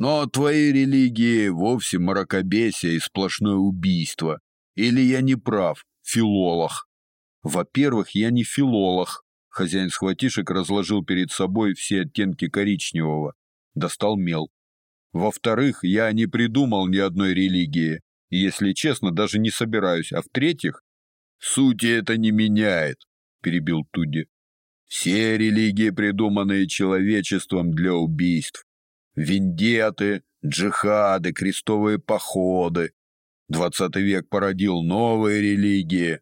Но твои религии вовсе мракобесие и сплошное убийство. Или я не прав, филолог? Во-первых, я не филолог. Хозяин схватишек разложил перед собой все оттенки коричневого, достал мел. Во-вторых, я не придумал ни одной религии, и, если честно, даже не собираюсь. А в-третьих, сути это не меняет, перебил Туди. Все религии, придуманные человечеством для убийств, вендеты, джихады, крестовые походы. Двадцатый век породил новые религии.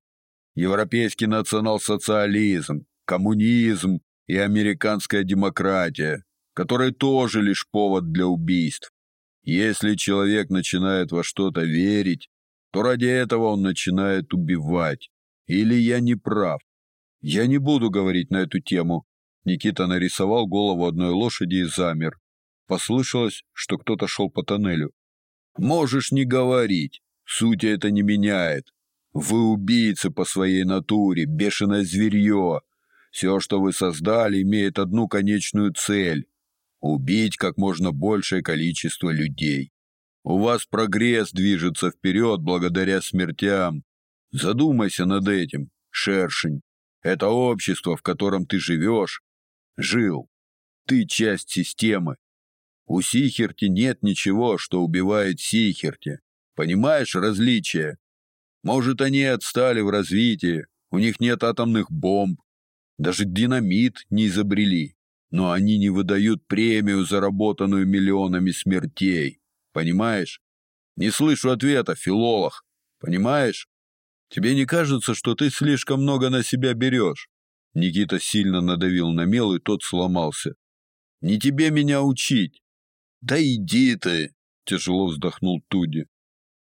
Европейский национал-социализм, коммунизм и американская демократия, которые тоже лишь повод для убийств. Если человек начинает во что-то верить, то ради этого он начинает убивать. Или я не прав? Я не буду говорить на эту тему. Никита нарисовал голову одной лошади и замер. Послышалось, что кто-то шел по тоннелю. Можешь не говорить. Суть это не меняет. Вы убийцы по своей натуре, бешеное зверье. Все, что вы создали, имеет одну конечную цель убить как можно большее количество людей. У вас прогресс движется вперед благодаря смертям. Задумайся над этим, шершень. Это общество, в котором ты живешь, жил. Ты часть системы. У Сихерти нет ничего, что убивает Сихерти. Понимаешь различие? Может, они отстали в развитии, у них нет атомных бомб, даже динамит не изобрели, но они не выдают премию, заработанную миллионами смертей. Понимаешь? Не слышу ответа, филолог. Понимаешь? Тебе не кажется, что ты слишком много на себя берешь? Никита сильно надавил на мел, и тот сломался. Не тебе меня учить. Да иди ты, тяжело вздохнул Туди.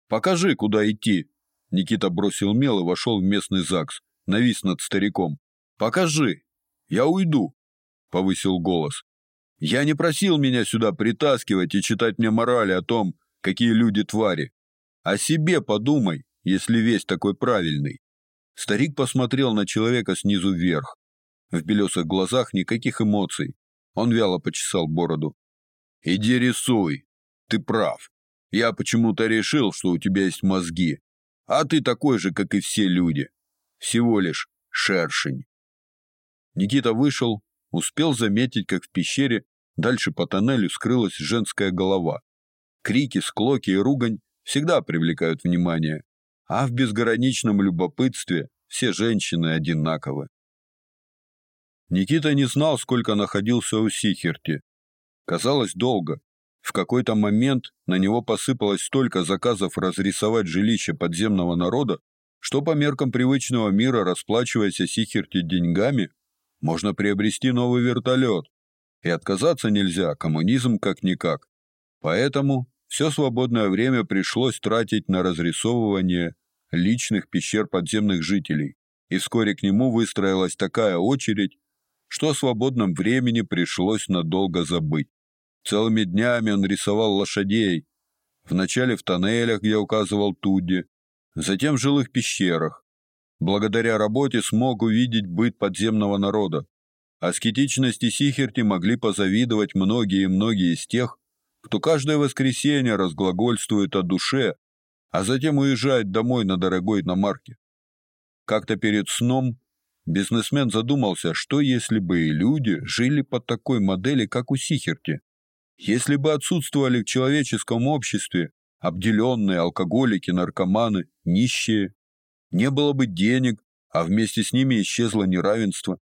Покажи, куда идти. Никита бросил мел и вошел в местный ЗАГС, навис над стариком. Покажи. Я уйду, повысил голос. Я не просил меня сюда притаскивать и читать мне морали о том, какие люди твари. О себе подумай, если весь такой правильный. Старик посмотрел на человека снизу вверх. В белесых глазах никаких эмоций. Он вяло почесал бороду. Иди рисуй. Ты прав. Я почему-то решил, что у тебя есть мозги. А ты такой же, как и все люди. Всего лишь шершень. Никита вышел, успел заметить, как в пещере дальше по тоннелю скрылась женская голова. Крики, склоки и ругань всегда привлекают внимание, а в безграничном любопытстве все женщины одинаковы. Никита не знал, сколько находился у Сихерти. Казалось, долго. В какой-то момент на него посыпалось столько заказов разрисовать жилище подземного народа, что по меркам привычного мира, расплачиваясь Сихерти деньгами, можно приобрести новый вертолет. И отказаться нельзя, коммунизм как-никак. Поэтому все свободное время пришлось тратить на разрисовывание личных пещер подземных жителей. И вскоре к нему выстроилась такая очередь, что о свободном времени пришлось надолго забыть. Целыми днями он рисовал лошадей, вначале в тоннелях, где указывал Тудди, затем в жилых пещерах, Благодаря работе смог увидеть быт подземного народа. Аскетичности Сихерти могли позавидовать многие и многие из тех, кто каждое воскресенье разглагольствует о душе, а затем уезжает домой на дорогой иномарке. Как-то перед сном бизнесмен задумался, что если бы и люди жили по такой модели, как у Сихерти. Если бы отсутствовали в человеческом обществе обделенные алкоголики, наркоманы, нищие, не было бы денег, а вместе с ними исчезло неравенство.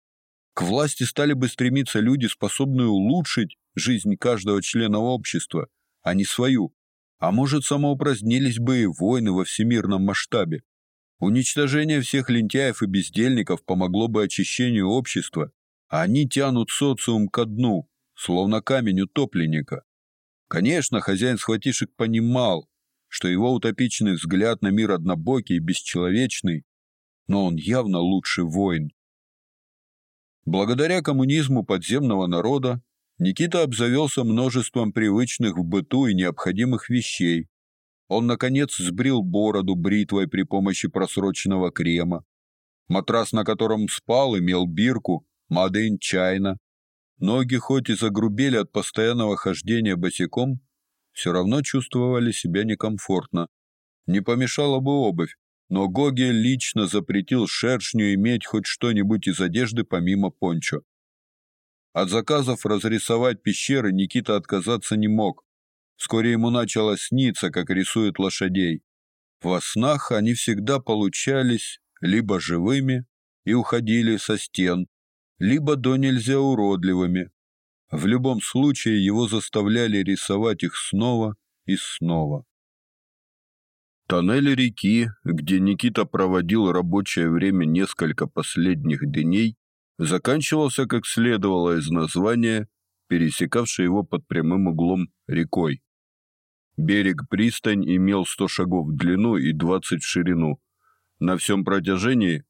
К власти стали бы стремиться люди, способные улучшить жизнь каждого члена общества, а не свою. А может, самоупразднились бы и войны во всемирном масштабе. Уничтожение всех лентяев и бездельников помогло бы очищению общества, а они тянут социум ко дну, словно камень утопленника. Конечно, хозяин схватишек понимал, что его утопичный взгляд на мир однобокий и бесчеловечный, но он явно лучший воин. Благодаря коммунизму подземного народа Никита обзавелся множеством привычных в быту и необходимых вещей. Он наконец сбрил бороду бритвой при помощи просроченного крема. Матрас, на котором спал, имел бирку Made in Ноги хоть и загрубели от постоянного хождения босиком, все равно чувствовали себя некомфортно. Не помешала бы обувь, но Гоги лично запретил шершню иметь хоть что-нибудь из одежды помимо пончо. От заказов разрисовать пещеры Никита отказаться не мог. Вскоре ему начало сниться, как рисуют лошадей. Во снах они всегда получались либо живыми и уходили со стен, либо до нельзя уродливыми. В любом случае его заставляли рисовать их снова и снова. Тоннель реки, где Никита проводил рабочее время несколько последних дней, заканчивался, как следовало из названия, пересекавший его под прямым углом рекой. Берег-пристань имел 100 шагов в длину и 20 в ширину. На всем протяжении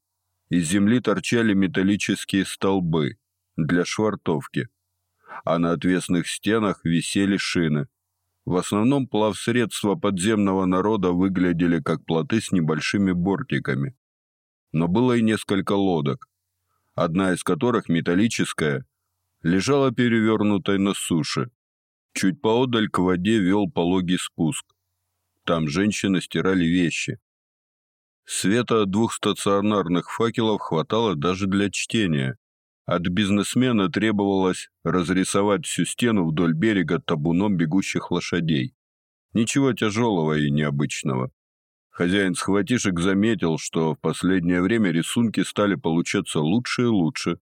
из земли торчали металлические столбы для швартовки, а на отвесных стенах висели шины. В основном плавсредства подземного народа выглядели как плоты с небольшими бортиками. Но было и несколько лодок, одна из которых металлическая, лежала перевернутой на суше. Чуть поодаль к воде вел пологий спуск. Там женщины стирали вещи. Света двух стационарных факелов хватало даже для чтения. От бизнесмена требовалось разрисовать всю стену вдоль берега табуном бегущих лошадей. Ничего тяжелого и необычного. Хозяин схватишек заметил, что в последнее время рисунки стали получаться лучше и лучше.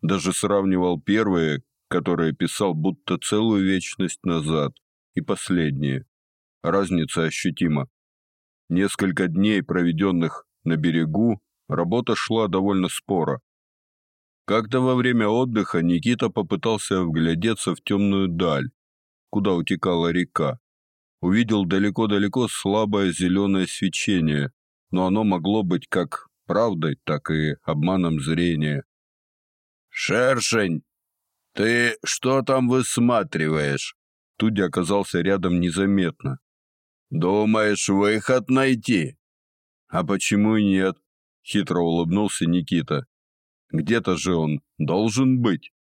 Даже сравнивал первые, которые писал будто целую вечность назад, и последние. Разница ощутима. Несколько дней, проведенных на берегу, работа шла довольно споро. Как-то во время отдыха Никита попытался вглядеться в темную даль, куда утекала река. Увидел далеко-далеко слабое зеленое свечение, но оно могло быть как правдой, так и обманом зрения. «Шершень, ты что там высматриваешь?» Туди оказался рядом незаметно. «Думаешь, выход найти?» «А почему нет?» — хитро улыбнулся Никита. Где-то же он должен быть.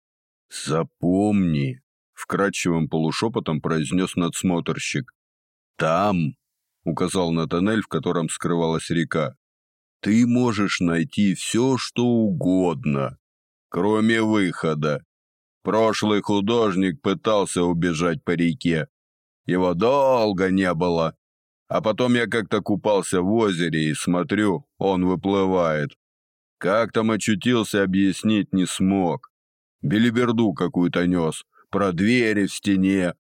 Запомни, вкрадчивым полушепотом произнес надсмотрщик. Там, указал на тоннель, в котором скрывалась река. Ты можешь найти все, что угодно, кроме выхода. Прошлый художник пытался убежать по реке. Его долго не было. А потом я как-то купался в озере и смотрю, он выплывает. Как там очутился, объяснить не смог. Белиберду какую-то нес. Про двери в стене.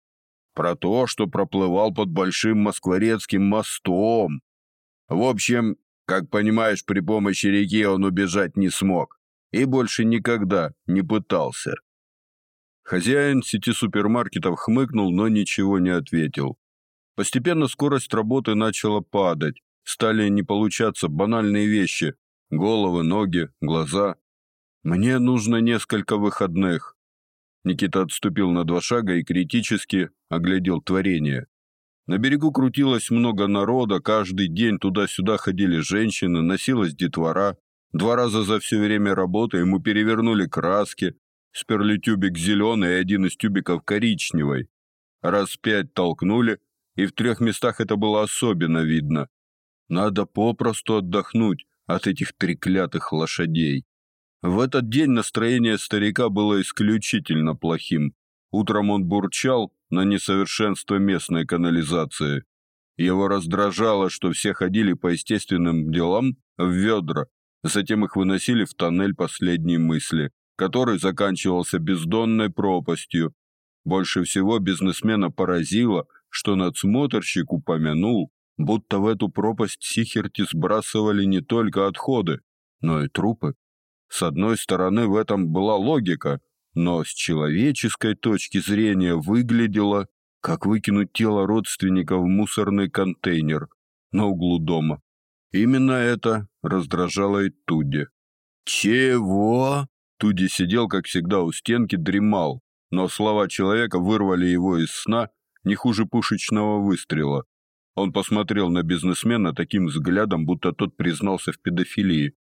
Про то, что проплывал под Большим Москворецким мостом. В общем, как понимаешь, при помощи реки он убежать не смог. И больше никогда не пытался. Хозяин сети супермаркетов хмыкнул, но ничего не ответил. Постепенно скорость работы начала падать. Стали не получаться банальные вещи, Головы, ноги, глаза. Мне нужно несколько выходных. Никита отступил на два шага и критически оглядел творение. На берегу крутилось много народа, каждый день туда-сюда ходили женщины, носилась детвора. Два раза за все время работы ему перевернули краски, сперли тюбик зеленый и один из тюбиков коричневый. Раз пять толкнули, и в трех местах это было особенно видно. Надо попросту отдохнуть, от этих треклятых лошадей. В этот день настроение старика было исключительно плохим. Утром он бурчал на несовершенство местной канализации. Его раздражало, что все ходили по естественным делам в ведра, затем их выносили в тоннель последней мысли, который заканчивался бездонной пропастью. Больше всего бизнесмена поразило, что надсмотрщик упомянул, будто в эту пропасть Сихерти сбрасывали не только отходы, но и трупы. С одной стороны, в этом была логика, но с человеческой точки зрения выглядело, как выкинуть тело родственника в мусорный контейнер на углу дома. Именно это раздражало и Туди. «Чего?» Туди сидел, как всегда, у стенки, дремал, но слова человека вырвали его из сна не хуже пушечного выстрела. Он посмотрел на бизнесмена таким взглядом, будто тот признался в педофилии.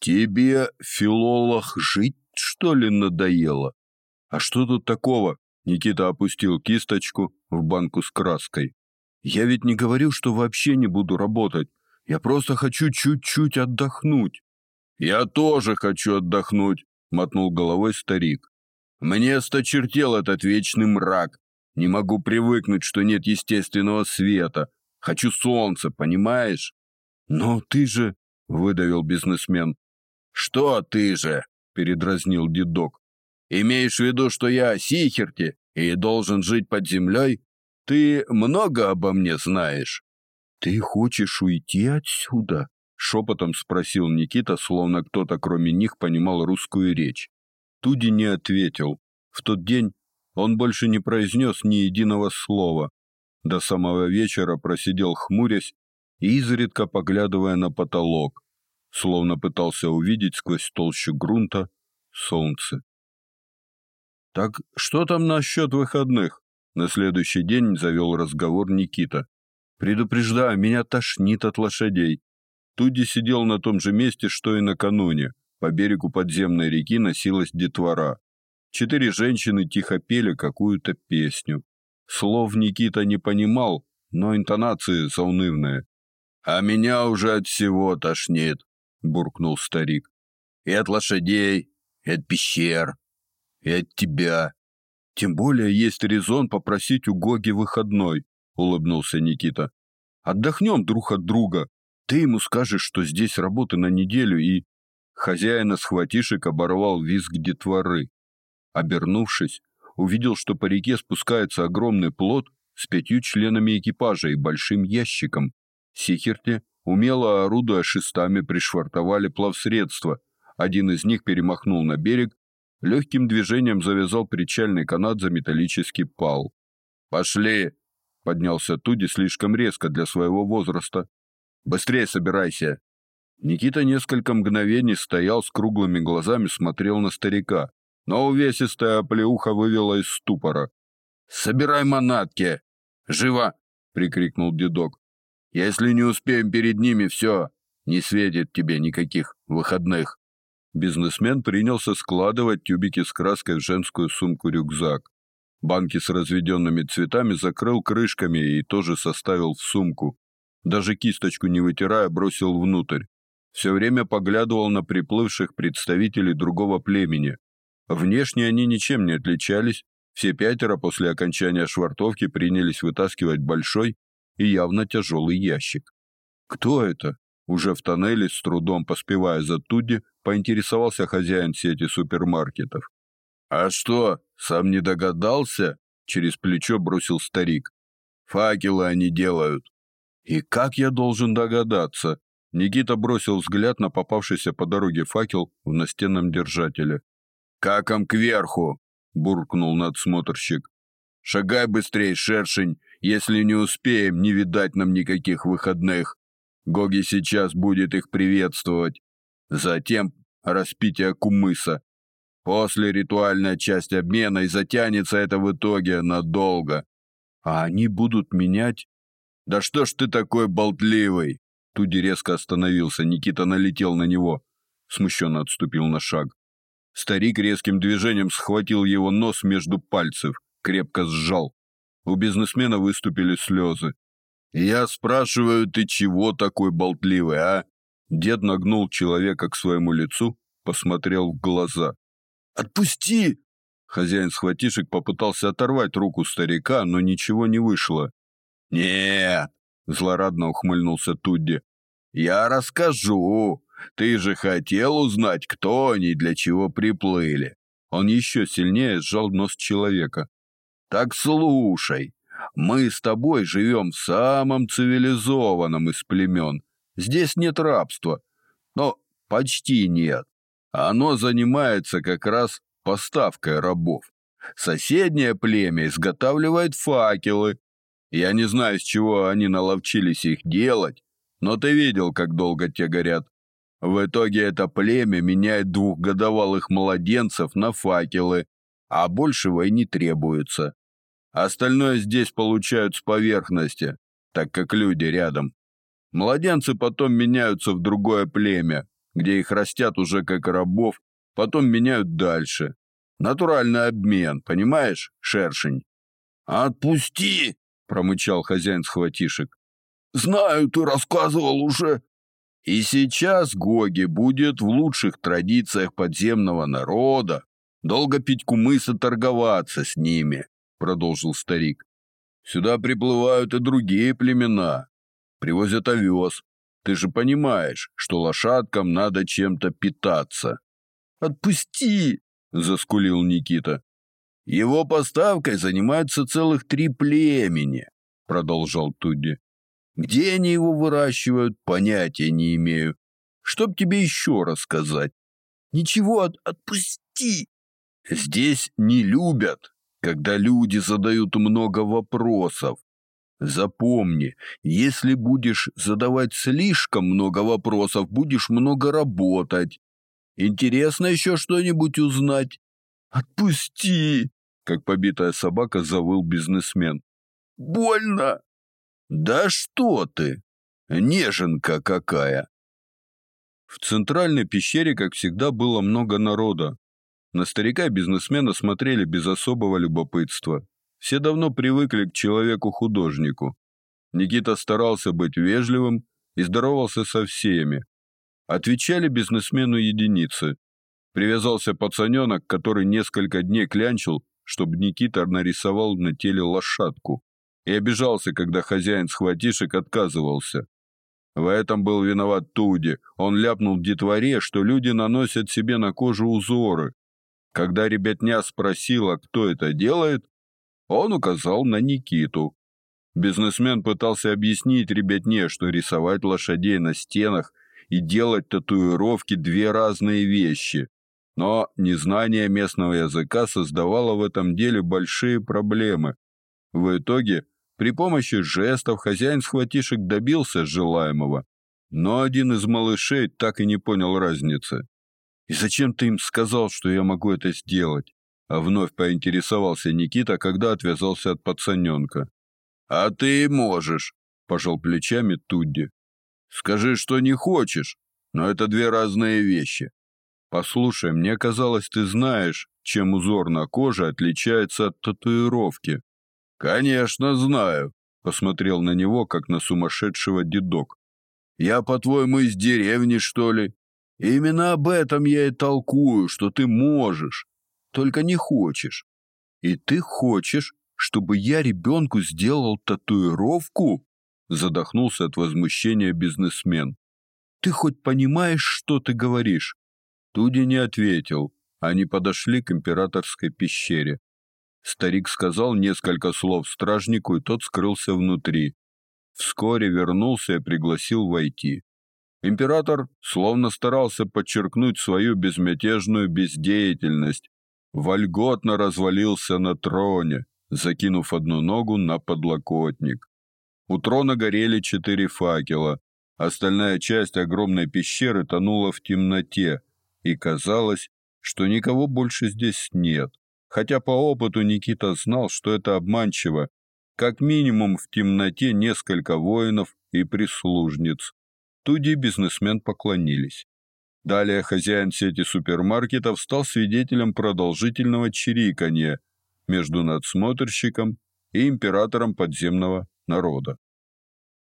«Тебе, филолог, жить, что ли, надоело? А что тут такого, Никита опустил кисточку в банку с краской. Я ведь не говорил, что вообще не буду работать. Я просто хочу чуть-чуть отдохнуть. Я тоже хочу отдохнуть, мотнул головой старик. Мне осточертел этот вечный мрак. Не могу привыкнуть, что нет естественного света. Хочу солнца, понимаешь? Но ты же, выдавил бизнесмен. Что ты же? передразнил дедок. Имеешь в виду, что я Сихерти и должен жить под землей? Ты много обо мне знаешь. Ты хочешь уйти отсюда? шепотом спросил Никита, словно кто-то кроме них понимал русскую речь. Туди не ответил. В тот день он больше не произнес ни единого слова. До самого вечера просидел хмурясь и изредка поглядывая на потолок, словно пытался увидеть сквозь толщу грунта солнце. Так что там насчет выходных? На следующий день завел разговор Никита. Предупреждаю, меня тошнит от лошадей. Туди сидел на том же месте, что и накануне. По берегу подземной реки носилась детвора. Четыре женщины тихо пели какую-то песню. Слов Никита не понимал, но интонации заунывные. А меня уже от всего тошнит, буркнул старик. И от лошадей, и от пещер, и от тебя. Тем более есть резон попросить у Гоги выходной, улыбнулся Никита. Отдохнем друг от друга. Ты ему скажешь, что здесь работа на неделю и Хозяина схватишек оборвал визг детворы. Обернувшись, увидел, что по реке спускается огромный плот с пятью членами экипажа и большим ящиком. Сихерти, умело орудуя шестами, пришвартовали плавсредство. Один из них перемахнул на берег, легким движением завязал причальный канат за металлический пал. «Пошли!» — поднялся Туди слишком резко для своего возраста. «Быстрее собирайся!» Никита несколько мгновений стоял с круглыми глазами, смотрел на старика, но увесистая оплеуха вывела из ступора. «Собирай манатки! Живо!» — прикрикнул дедок. «Если не успеем перед ними, все, не светит тебе никаких выходных». Бизнесмен принялся складывать тюбики с краской в женскую сумку-рюкзак. Банки с разведенными цветами закрыл крышками и тоже составил в сумку. Даже кисточку не вытирая, бросил внутрь все время поглядывал на приплывших представителей другого племени. Внешне они ничем не отличались, все пятеро после окончания швартовки принялись вытаскивать большой и явно тяжелый ящик. Кто это? Уже в тоннеле с трудом поспевая за Туди, поинтересовался хозяин сети супермаркетов. А что, сам не догадался? через плечо бросил старик. Факелы они делают. И как я должен догадаться? Никита бросил взгляд на попавшийся по дороге факел в настенном держателе. «Каком кверху!» — буркнул надсмотрщик. «Шагай быстрей, шершень! Если не успеем, не видать нам никаких выходных. Гоги сейчас будет их приветствовать. Затем распитие кумыса. После ритуальная часть обмена, и затянется это в итоге надолго. А они будут менять? Да что ж ты такой болтливый? Туди резко остановился, Никита налетел на него, смущенно отступил на шаг. Старик резким движением схватил его нос между пальцев, крепко сжал. У бизнесмена выступили слезы. Я спрашиваю, ты чего такой болтливый, а? Дед нагнул человека к своему лицу, посмотрел в глаза. Отпусти! Хозяин схватишек попытался оторвать руку старика, но ничего не вышло. Нет, злорадно ухмыльнулся Тудди. Я расскажу. Ты же хотел узнать, кто они и для чего приплыли. Он еще сильнее сжал нос человека. Так слушай, мы с тобой живем в самом цивилизованном из племен. Здесь нет рабства. Но почти нет. Оно занимается как раз поставкой рабов. Соседнее племя изготавливает факелы. Я не знаю, с чего они наловчились их делать, но ты видел, как долго те горят. В итоге это племя меняет двухгодовалых младенцев на факелы, а большего и не требуется. Остальное здесь получают с поверхности, так как люди рядом. Младенцы потом меняются в другое племя, где их растят уже как рабов, потом меняют дальше. Натуральный обмен, понимаешь, шершень? Отпусти, промычал хозяин схватишек. Знаю, ты рассказывал уже. И сейчас Гоги будет в лучших традициях подземного народа долго пить кумыс и торговаться с ними, продолжил старик. Сюда приплывают и другие племена, привозят овес. Ты же понимаешь, что лошадкам надо чем-то питаться. Отпусти, заскулил Никита. Его поставкой занимаются целых три племени, продолжал Тудди. Где они его выращивают, понятия не имею. Чтоб тебе еще рассказать? Ничего, от отпусти. Здесь не любят, когда люди задают много вопросов. Запомни, если будешь задавать слишком много вопросов, будешь много работать. Интересно еще что-нибудь узнать? Отпусти, как побитая собака завыл бизнесмен. Больно. Да что ты? Неженка какая. В центральной пещере, как всегда, было много народа. На старика бизнесмена смотрели без особого любопытства. Все давно привыкли к человеку-художнику. Никита старался быть вежливым и здоровался со всеми. Отвечали бизнесмену единицы. Привязался пацаненок, который несколько дней клянчил, чтобы Никита нарисовал на теле лошадку. И обижался, когда хозяин схватишек отказывался. В этом был виноват Туди. Он ляпнул детворе, что люди наносят себе на кожу узоры. Когда ребятня спросила, кто это делает, он указал на Никиту. Бизнесмен пытался объяснить ребятне, что рисовать лошадей на стенах и делать татуировки две разные вещи. Но незнание местного языка создавало в этом деле большие проблемы. В итоге, при помощи жестов хозяин схватишек добился желаемого, но один из малышей так и не понял разницы. И зачем ты им сказал, что я могу это сделать? А вновь поинтересовался Никита, когда отвязался от пацаненка. А ты можешь, пожал плечами Тудди. Скажи, что не хочешь, но это две разные вещи. Послушай, мне казалось, ты знаешь, чем узор на коже отличается от татуировки. Конечно, знаю, посмотрел на него как на сумасшедшего дедок. Я, по-твоему, из деревни, что ли? именно об этом я и толкую, что ты можешь только не хочешь. И ты хочешь, чтобы я ребенку сделал татуировку? Задохнулся от возмущения бизнесмен. Ты хоть понимаешь, что ты говоришь? Туди не ответил. Они подошли к императорской пещере. Старик сказал несколько слов стражнику, и тот скрылся внутри. Вскоре вернулся и пригласил войти. Император словно старался подчеркнуть свою безмятежную бездеятельность, вольготно развалился на троне, закинув одну ногу на подлокотник. У трона горели четыре факела. Остальная часть огромной пещеры тонула в темноте, и казалось, что никого больше здесь нет. Хотя по опыту Никита знал, что это обманчиво. Как минимум в темноте несколько воинов и прислужниц. Туди бизнесмен поклонились. Далее хозяин сети супермаркетов стал свидетелем продолжительного чириканья между надсмотрщиком и императором подземного народа.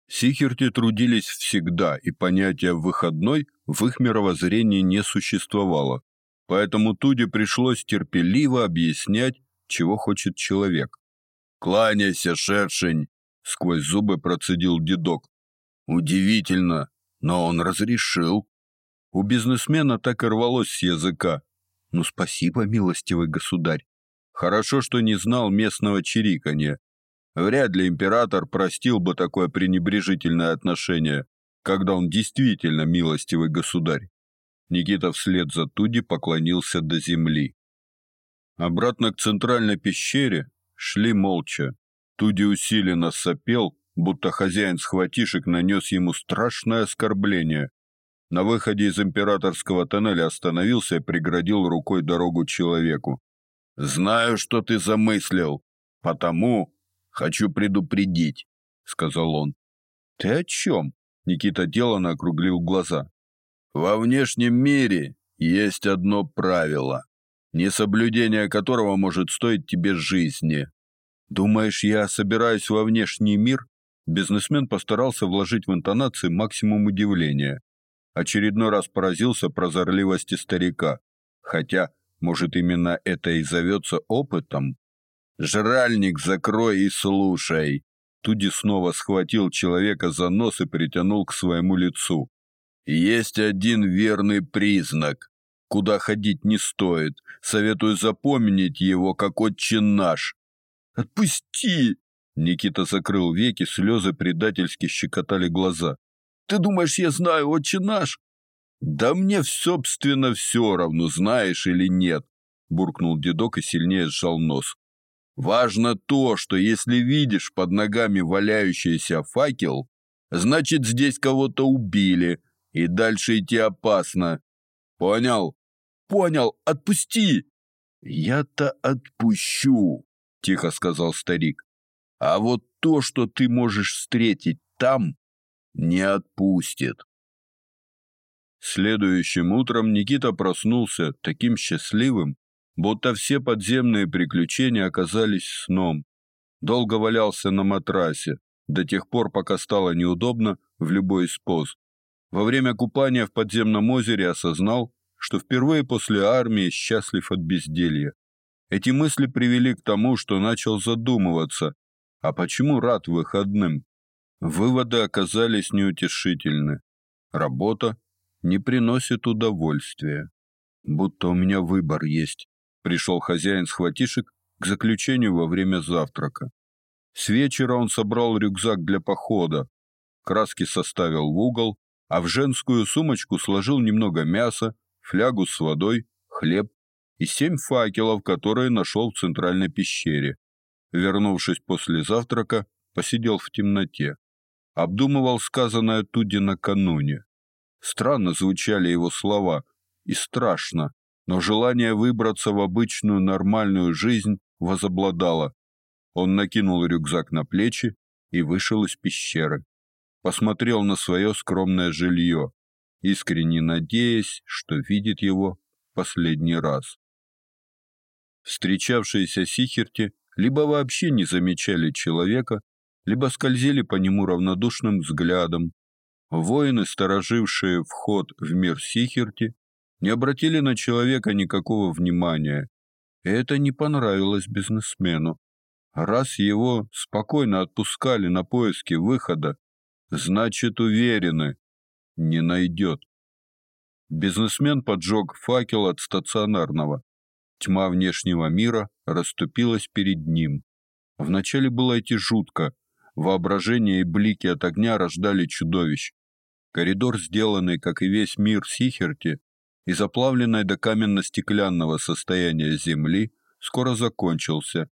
Сихерти трудились всегда, и понятия «выходной» в их мировоззрении не существовало, поэтому Туди пришлось терпеливо объяснять, чего хочет человек. «Кланяйся, шершень!» — сквозь зубы процедил дедок. «Удивительно, но он разрешил. У бизнесмена так и рвалось с языка. Ну, спасибо, милостивый государь. Хорошо, что не знал местного чириканья. Вряд ли император простил бы такое пренебрежительное отношение, когда он действительно милостивый государь. Никита вслед за Туди поклонился до земли. Обратно к центральной пещере шли молча. Туди усиленно сопел, будто хозяин схватишек нанес ему страшное оскорбление. На выходе из императорского тоннеля остановился и преградил рукой дорогу человеку. «Знаю, что ты замыслил, потому хочу предупредить», — сказал он. «Ты о чем?» — Никита деланно округлил глаза. «Во внешнем мире есть одно правило. несоблюдение которого может стоить тебе жизни. Думаешь, я собираюсь во внешний мир? Бизнесмен постарался вложить в интонации максимум удивления. Очередной раз поразился прозорливости старика. Хотя, может, именно это и зовется опытом? Жральник закрой и слушай. Туди снова схватил человека за нос и притянул к своему лицу. Есть один верный признак. Куда ходить не стоит. Советую запомнить его как отче наш. Отпусти! Никита закрыл веки, слезы предательски щекотали глаза. Ты думаешь, я знаю отче наш? Да мне собственно все равно, знаешь или нет, буркнул дедок и сильнее сжал нос. Важно то, что если видишь под ногами валяющийся факел, значит, здесь кого-то убили, и дальше идти опасно. Понял? Понял, отпусти. Я-то отпущу, тихо сказал старик. А вот то, что ты можешь встретить там, не отпустит. Следующим утром Никита проснулся таким счастливым, будто все подземные приключения оказались сном. Долго валялся на матрасе, до тех пор, пока стало неудобно в любой из поз. Во время купания в подземном озере осознал, что впервые после армии счастлив от безделья. Эти мысли привели к тому, что начал задумываться, а почему рад выходным? Выводы оказались неутешительны. Работа не приносит удовольствия. Будто у меня выбор есть. Пришел хозяин схватишек к заключению во время завтрака. С вечера он собрал рюкзак для похода, краски составил в угол, а в женскую сумочку сложил немного мяса, флягу с водой, хлеб и семь факелов, которые нашел в центральной пещере. Вернувшись после завтрака, посидел в темноте. Обдумывал сказанное Туди накануне. Странно звучали его слова, и страшно, но желание выбраться в обычную нормальную жизнь возобладало. Он накинул рюкзак на плечи и вышел из пещеры. Посмотрел на свое скромное жилье, искренне надеясь, что видит его последний раз. Встречавшиеся Сихерти либо вообще не замечали человека, либо скользили по нему равнодушным взглядом. Воины, сторожившие вход в мир Сихерти, не обратили на человека никакого внимания. И это не понравилось бизнесмену. Раз его спокойно отпускали на поиски выхода, значит, уверены, не найдет. Бизнесмен поджег факел от стационарного. Тьма внешнего мира расступилась перед ним. Вначале было идти жутко. Воображение и блики от огня рождали чудовищ. Коридор, сделанный, как и весь мир Сихерти, из оплавленной до каменно-стеклянного состояния земли, скоро закончился.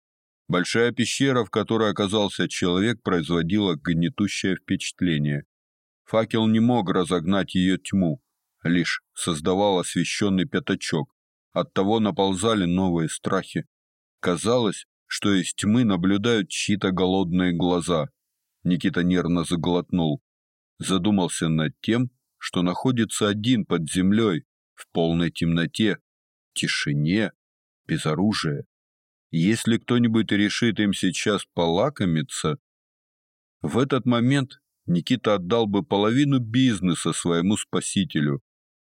Большая пещера, в которой оказался человек, производила гнетущее впечатление. Факел не мог разогнать ее тьму, лишь создавал освещенный пятачок. Оттого наползали новые страхи. Казалось, что из тьмы наблюдают чьи-то голодные глаза. Никита нервно заглотнул. Задумался над тем, что находится один под землей, в полной темноте, тишине, без оружия. Если кто-нибудь решит им сейчас полакомиться, в этот момент Никита отдал бы половину бизнеса своему спасителю.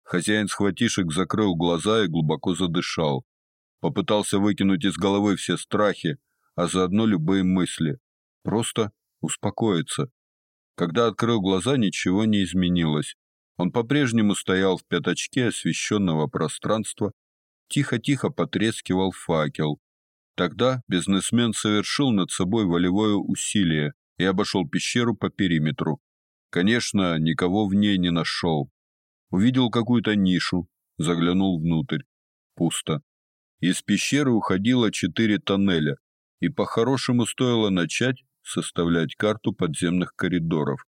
Хозяин схватишек закрыл глаза и глубоко задышал. Попытался выкинуть из головы все страхи, а заодно любые мысли. Просто успокоиться. Когда открыл глаза, ничего не изменилось. Он по-прежнему стоял в пятачке освещенного пространства, тихо-тихо потрескивал факел. Тогда бизнесмен совершил над собой волевое усилие и обошел пещеру по периметру. Конечно, никого в ней не нашел. Увидел какую-то нишу, заглянул внутрь. Пусто. Из пещеры уходило четыре тоннеля, и по-хорошему стоило начать составлять карту подземных коридоров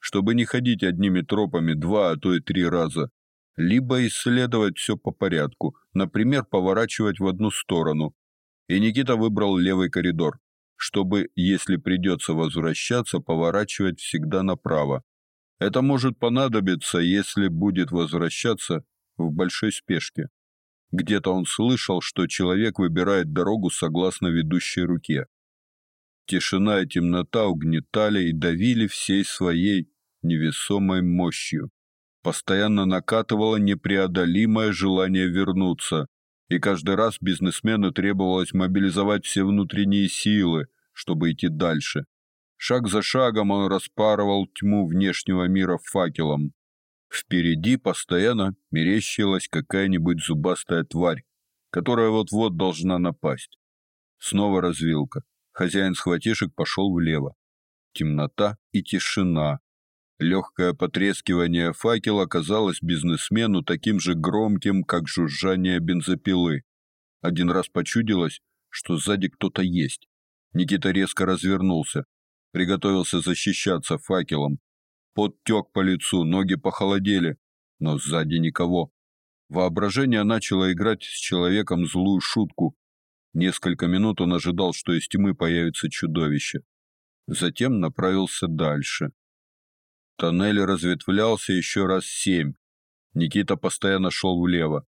чтобы не ходить одними тропами два, а то и три раза, либо исследовать все по порядку, например, поворачивать в одну сторону. И Никита выбрал левый коридор, чтобы, если придется возвращаться, поворачивать всегда направо. Это может понадобиться, если будет возвращаться в большой спешке. Где-то он слышал, что человек выбирает дорогу согласно ведущей руке. Тишина и темнота угнетали и давили всей своей невесомой мощью. Постоянно накатывало непреодолимое желание вернуться, и каждый раз бизнесмену требовалось мобилизовать все внутренние силы, чтобы идти дальше. Шаг за шагом он распарывал тьму внешнего мира факелом. Впереди постоянно мерещилась какая-нибудь зубастая тварь, которая вот-вот должна напасть. Снова развилка. Хозяин схватишек пошел влево. Темнота и тишина. Легкое потрескивание факела казалось бизнесмену таким же громким, как жужжание бензопилы. Один раз почудилось, что сзади кто-то есть. Никита резко развернулся, приготовился защищаться факелом, Подтек по лицу, ноги похолодели, но сзади никого. Воображение начало играть с человеком злую шутку. Несколько минут он ожидал, что из тьмы появится чудовище. Затем направился дальше. Тоннель разветвлялся еще раз семь. Никита постоянно шел влево.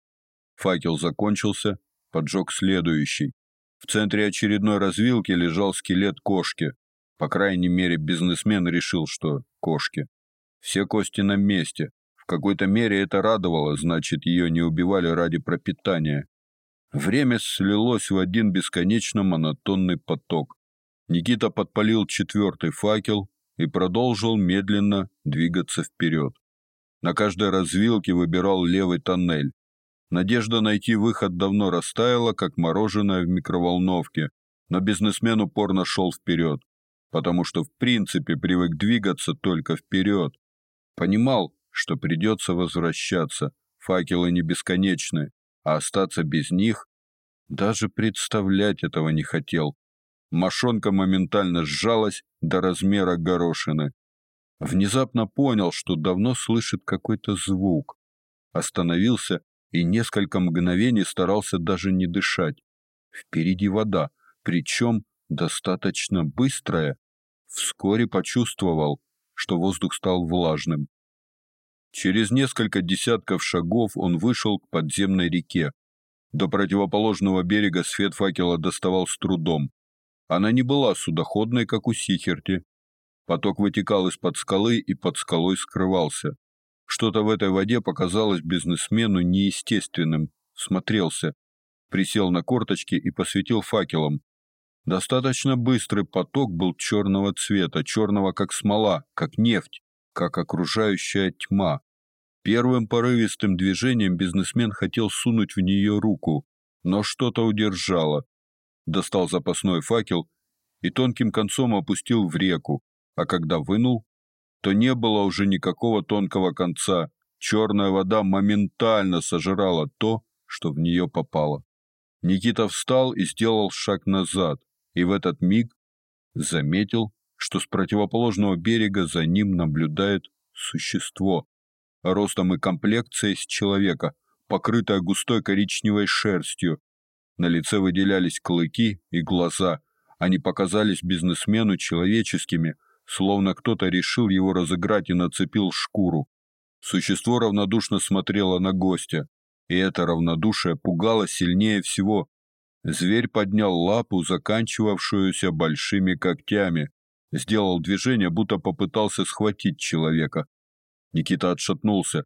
Факел закончился, поджег следующий. В центре очередной развилки лежал скелет кошки. По крайней мере, бизнесмен решил, что кошки. Все кости на месте. В какой-то мере это радовало, значит, ее не убивали ради пропитания. Время слилось в один бесконечно монотонный поток. Никита подпалил четвертый факел и продолжил медленно двигаться вперед. На каждой развилке выбирал левый тоннель. Надежда найти выход давно растаяла, как мороженое в микроволновке, но бизнесмен упорно шел вперед потому что в принципе привык двигаться только вперед. Понимал, что придется возвращаться. Факелы не бесконечны, а остаться без них даже представлять этого не хотел. Мошонка моментально сжалась до размера горошины. Внезапно понял, что давно слышит какой-то звук. Остановился и несколько мгновений старался даже не дышать. Впереди вода, причем достаточно быстрая, вскоре почувствовал, что воздух стал влажным. Через несколько десятков шагов он вышел к подземной реке. До противоположного берега свет факела доставал с трудом. Она не была судоходной, как у Сихерти. Поток вытекал из-под скалы и под скалой скрывался. Что-то в этой воде показалось бизнесмену неестественным. Смотрелся, присел на корточки и посветил факелом. Достаточно быстрый поток был черного цвета, черного как смола, как нефть, как окружающая тьма. Первым порывистым движением бизнесмен хотел сунуть в нее руку, но что-то удержало. Достал запасной факел и тонким концом опустил в реку, а когда вынул, то не было уже никакого тонкого конца. Черная вода моментально сожрала то, что в нее попало. Никита встал и сделал шаг назад и в этот миг заметил, что с противоположного берега за ним наблюдает существо, ростом и комплекцией с человека, покрытое густой коричневой шерстью. На лице выделялись клыки и глаза. Они показались бизнесмену человеческими, словно кто-то решил его разыграть и нацепил шкуру. Существо равнодушно смотрело на гостя, и это равнодушие пугало сильнее всего, Зверь поднял лапу, заканчивавшуюся большими когтями, сделал движение, будто попытался схватить человека. Никита отшатнулся,